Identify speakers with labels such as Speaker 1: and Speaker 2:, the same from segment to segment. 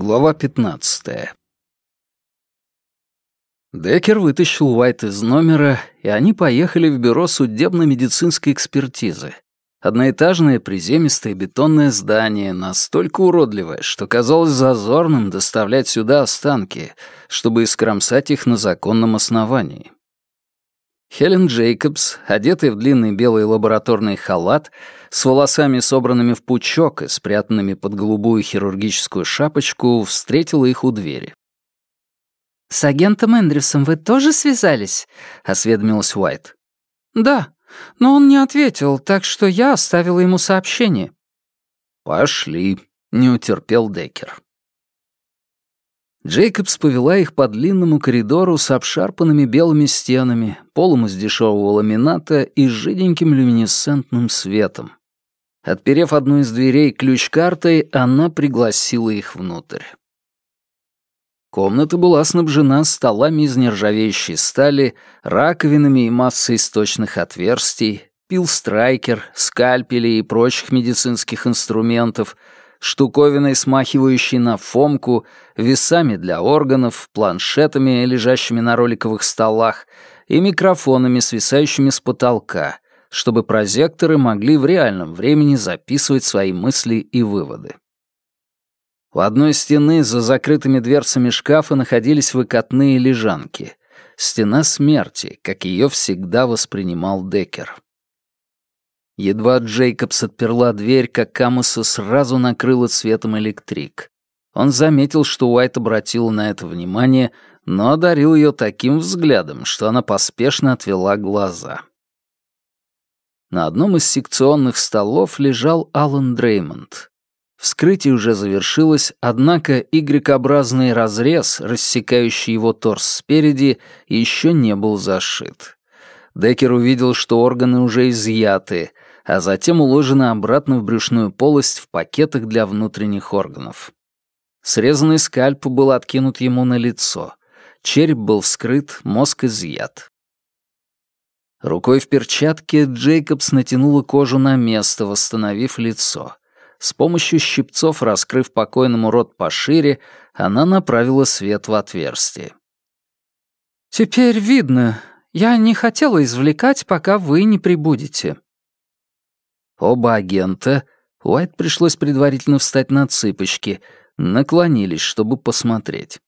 Speaker 1: Глава 15. Деккер вытащил Уайт из номера, и они поехали в бюро судебно-медицинской экспертизы. Одноэтажное приземистое бетонное здание, настолько уродливое, что казалось зазорным доставлять сюда останки, чтобы искромсать их на законном основании. Хелен Джейкобс, одетая в длинный белый лабораторный халат, с волосами собранными в пучок и спрятанными под голубую хирургическую шапочку, встретила их у двери.
Speaker 2: «С агентом Эндрюсом вы тоже связались?» — осведомилась Уайт. «Да, но он не ответил, так что я оставила ему сообщение».
Speaker 1: «Пошли», — не утерпел Деккер. Джейкобс повела их по длинному коридору с обшарпанными белыми стенами, полом из дешевого ламината и жиденьким люминесцентным светом. Отперев одну из дверей ключ-картой, она пригласила их внутрь. Комната была снабжена столами из нержавеющей стали, раковинами и массой источных отверстий, пил-страйкер, скальпели и прочих медицинских инструментов — штуковиной, смахивающей на фомку, весами для органов, планшетами, лежащими на роликовых столах, и микрофонами, свисающими с потолка, чтобы прозекторы могли в реальном времени записывать свои мысли и выводы. У одной стены за закрытыми дверцами шкафа находились выкатные лежанки. Стена смерти, как ее всегда воспринимал Деккер. Едва Джейкобс отперла дверь, как Камуса сразу накрыла цветом электрик. Он заметил, что Уайт обратил на это внимание, но одарил ее таким взглядом, что она поспешно отвела глаза. На одном из секционных столов лежал Алан Дреймонд. Вскрытие уже завершилось, однако Y-образный разрез, рассекающий его торс спереди, еще не был зашит. Деккер увидел, что органы уже изъяты, а затем уложены обратно в брюшную полость в пакетах для внутренних органов. Срезанный скальп был откинут ему на лицо. Череп был вскрыт, мозг изъят. Рукой в перчатке Джейкобс натянула кожу на место, восстановив лицо. С помощью щипцов, раскрыв покойному рот пошире, она направила свет в отверстие.
Speaker 2: «Теперь видно. Я не хотела извлекать, пока вы не прибудете»,
Speaker 1: Оба агента, Уайт пришлось предварительно встать на цыпочки, наклонились, чтобы посмотреть.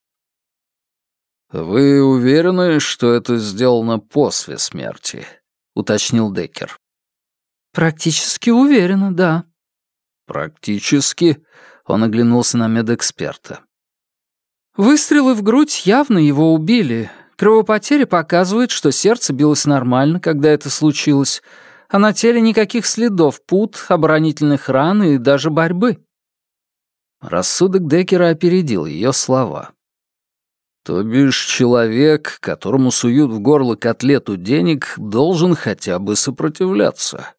Speaker 1: «Вы уверены, что это сделано после смерти?» — уточнил Деккер.
Speaker 2: «Практически уверена, да».
Speaker 1: «Практически?» — он оглянулся на медэксперта.
Speaker 2: «Выстрелы в грудь явно его убили. Кровопотеря показывает, что сердце билось нормально, когда это случилось, а на теле никаких следов пут, оборонительных ран и даже борьбы.
Speaker 1: Рассудок Деккера опередил ее слова. То бишь человек, которому суют в горло котлету денег, должен хотя бы сопротивляться.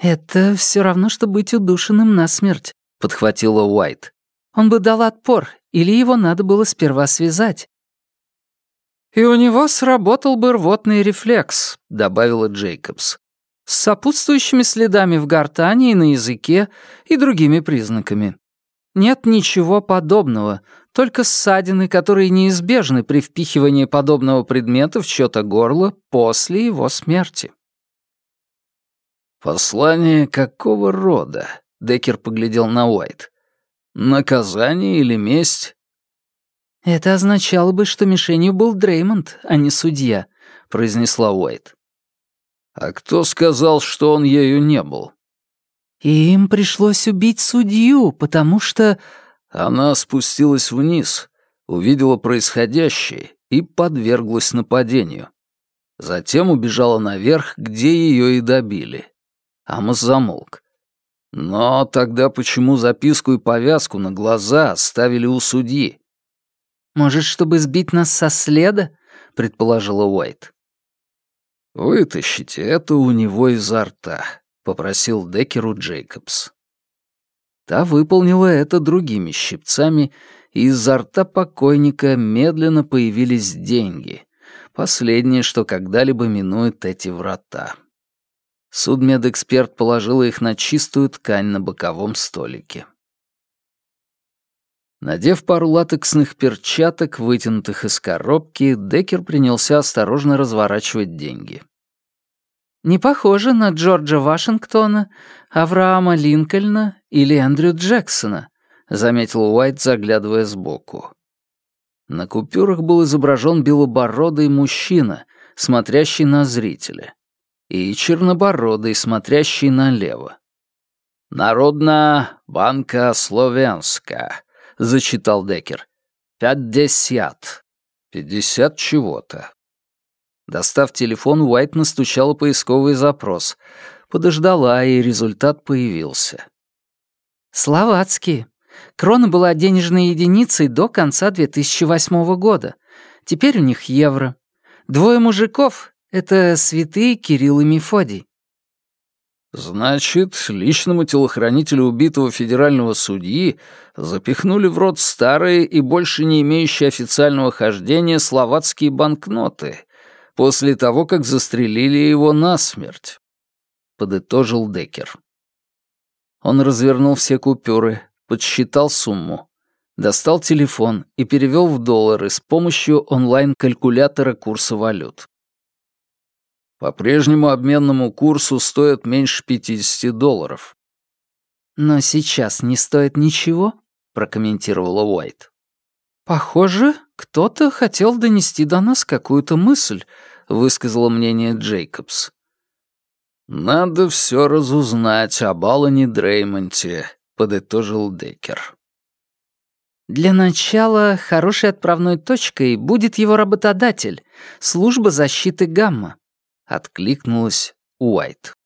Speaker 2: «Это все равно, что быть удушенным насмерть», — подхватила Уайт. «Он бы дал отпор, или его надо было сперва связать». «И у него сработал бы рвотный рефлекс», — добавила Джейкобс. «С сопутствующими следами в гортани и на языке и другими признаками. Нет ничего подобного, только ссадины, которые неизбежны при впихивании подобного предмета в чьё-то горло после его смерти».
Speaker 1: «Послание какого рода?» — Деккер поглядел на Уайт. «Наказание или месть?»
Speaker 2: «Это означало бы, что мишенью был Дреймонд, а не судья», — произнесла Уайт.
Speaker 1: «А кто сказал, что он ею не был?»
Speaker 2: «Им пришлось убить судью, потому что...»
Speaker 1: Она спустилась вниз, увидела происходящее и подверглась нападению. Затем убежала наверх, где ее и добили. Амос замолк. Но тогда почему записку и повязку на глаза оставили у судьи?
Speaker 2: «Может, чтобы сбить нас со следа?» — предположила Уайт.
Speaker 1: «Вытащите это у него изо рта», — попросил Деккеру Джейкобс. Та выполнила это другими щипцами, и изо рта покойника медленно появились деньги. Последнее, что когда-либо минует эти врата. Судмедэксперт положила их на чистую ткань на боковом столике. Надев пару латексных перчаток, вытянутых из коробки, Деккер принялся осторожно разворачивать деньги.
Speaker 2: «Не похоже на Джорджа Вашингтона, Авраама Линкольна или Эндрю Джексона», заметил Уайт, заглядывая сбоку.
Speaker 1: На купюрах был изображен белобородый мужчина, смотрящий на зрителя, и чернобородый, смотрящий налево. «Народная банка Словенска», — зачитал Декер. «Пятьдесят. Пятьдесят чего-то». Достав телефон, Уайт настучала поисковый запрос. Подождала, и результат появился.
Speaker 2: «Словацкие. Крона была денежной единицей до конца 2008 года. Теперь у них евро. Двое мужиков — это святые Кирилл и Мефодий.
Speaker 1: Значит, личному телохранителю убитого федерального судьи запихнули в рот старые и больше не имеющие официального хождения словацкие банкноты после того, как застрелили его насмерть, подытожил Декер. Он развернул все купюры, подсчитал сумму, достал телефон и перевел в доллары с помощью онлайн-калькулятора курса валют. По прежнему обменному курсу стоят меньше 50 долларов.
Speaker 2: «Но сейчас не стоит ничего», — прокомментировала Уайт. «Похоже, кто-то хотел донести до нас какую-то мысль», — высказала мнение Джейкобс.
Speaker 1: «Надо все разузнать об Алане Дреймонте», — подытожил Деккер.
Speaker 2: Для начала хорошей отправной точкой будет его работодатель, служба защиты Гамма.
Speaker 1: Откликнулась Уайт.